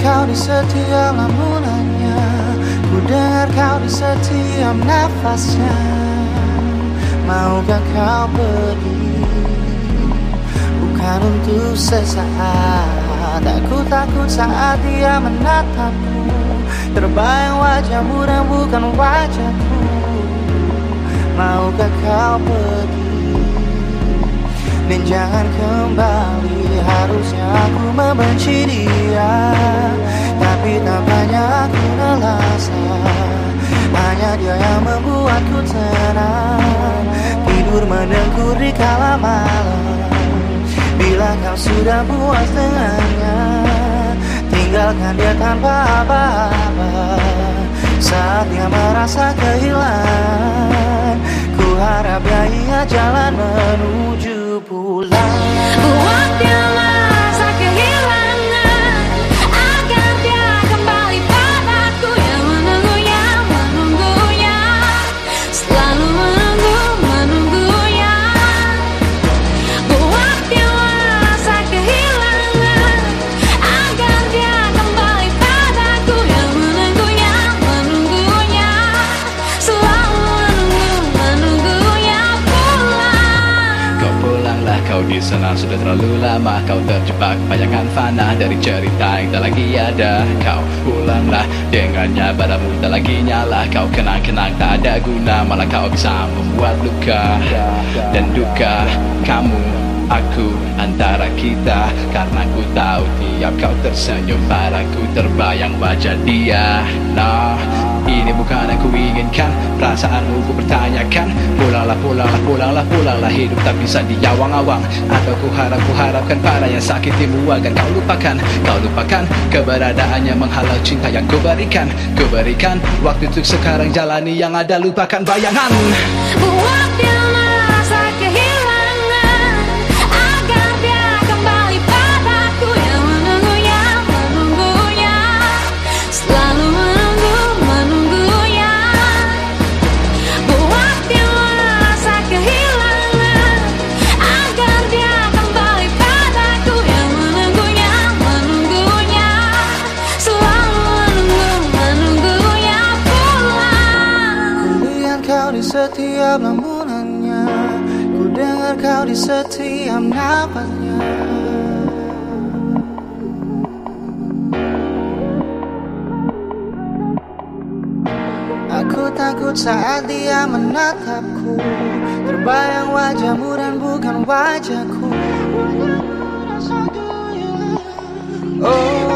kau di setiap lamunannya Ku dengar kau di setiap nafasnya. Maukah kau pergi? Bukan untuk sesaat. Aku takut saat dia menatapku. Terbayang wajahmu dan bukan wajahku. Maukah kau pergi? Dan jangan kembali. Harusnya aku membenci dia Tapi tampaknya aku rasa Hanya dia yang membuatku tenang. Tidur menengkur di kala malam. Bila kau sudah puas dengannya Tinggalkan dia tanpa apa-apa. Saat dia merasa kehilangan di sana sudah terlalu lama Kau terjebak. Bayangan fana dari cerita yang tak lagi ada. Kau pulanglah dengannya padamu tak lagi nyala. Kau kenang-kenang tak ada guna Malah kau bisa membuat luka. Dan duka Kamu aku antara kita. Karena ku tahu tiap kau tersenyum padaku Terbayang wajah dia. Nah ini bukan yang ku inginkan Perasaanmu ku pertanyakan Pulanglah, pulanglah, pulanglah, pulanglah Hidup tak bisa diawang-awang Atau ku harap, ku harapkan pada yang sakitimu Agar kau lupakan, kau lupakan Keberadaannya menghalau cinta yang ku berikan. Ku berikan waktu untuk sekarang jalani Yang ada. Lupakan bayangan. Buat dia setiap lamunannya Ku dengar kau di setiap napasnya. Aku takut saat dia menatapku Terbayang wajahmu dan bukan wajahku. Oh.